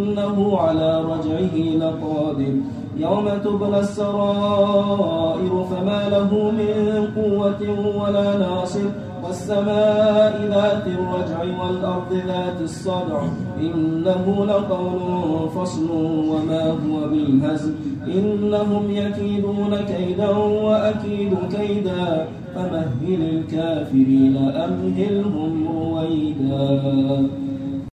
إنه على رجعه لقادر. يوم تبلى السرائر فما له من قوة ولا ناصر. والسماء ذات الرجع والأرض ذات الصدع. إنه لقول فصل وما هو بالهزل. إنهم يكيدون كيدا وأكيد كيدا. فمهل الكافرين أمهلهم رويدا.